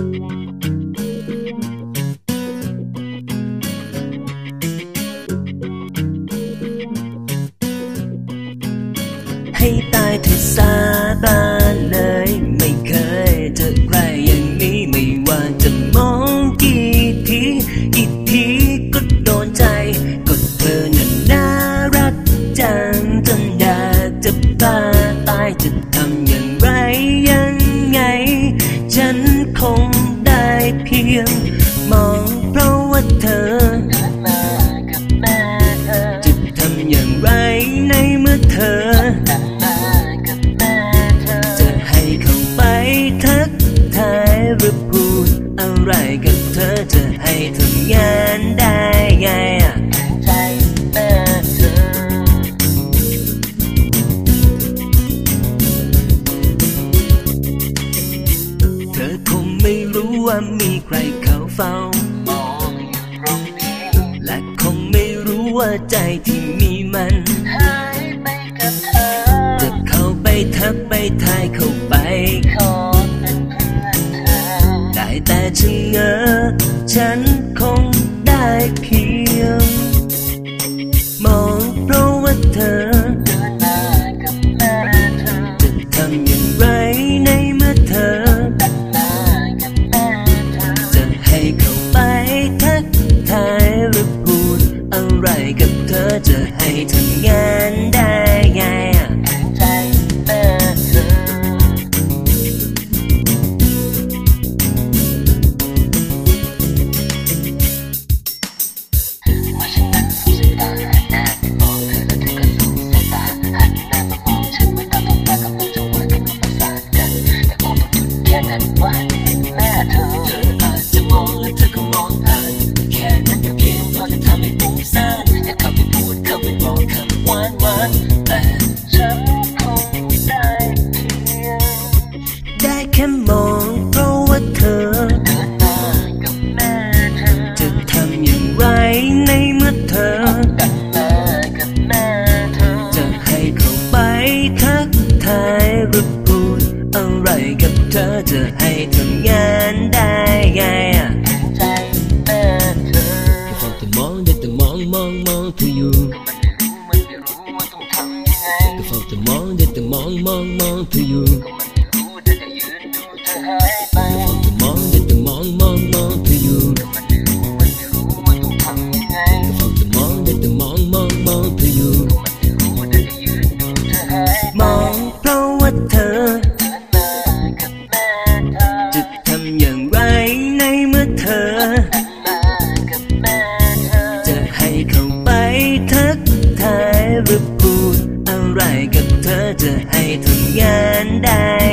ให้ตายเถิดสาบานเลย ไม่เคยเจอใครอย่างนี้ไม่ว่าจะมองกี่ทีกี่ทีก็โดนใจ ก็เธอนั้นน่ารักจังจนอยากจะบ้าตายจะทำอย่าง ฉันคงได้เพียง มองเพราะว่าเธอมากับแม่เธอจะทำอย่างไรในเมื่อเธอมากับแม่เธอจะให้เข้าไปทักทายหรือพูดอะไรกับเธอจะให้ทำงานได้ ไม่รู้ว่ามีใครเขาเฝ้ามองอยู่ตรงนี้และคงไม่รู้ว่าใจที่มีมันหายไปกับเธอจะเข้าไปทักไปทายเข้าไปขอเป็นเพื่อนเธอได้แต่ชะเง้อฉัน ให้ทำงาน มองมองมองเธออยู่มันไม่รู้มันไม่รู้ว่าต้องทำยังไงก็เฝ้าแต่มองได้แต่มองมองมองเธออยู่ก็มันไม่รู้ได้แต่ยืนดูเธอหายไปแต่มองได้แต่มองมองมองเธออยู่ก็มันไม่รู้มันไม่รู้ว่าต้องทำยังไงก็เฝ้าแต่มองได้แต่มองมองมองเธออยู่ก็มันไม่รู้ได้แต่ยืนดูเธอหายไปมองเพราะว่าเธอ จะให้ทำงานได้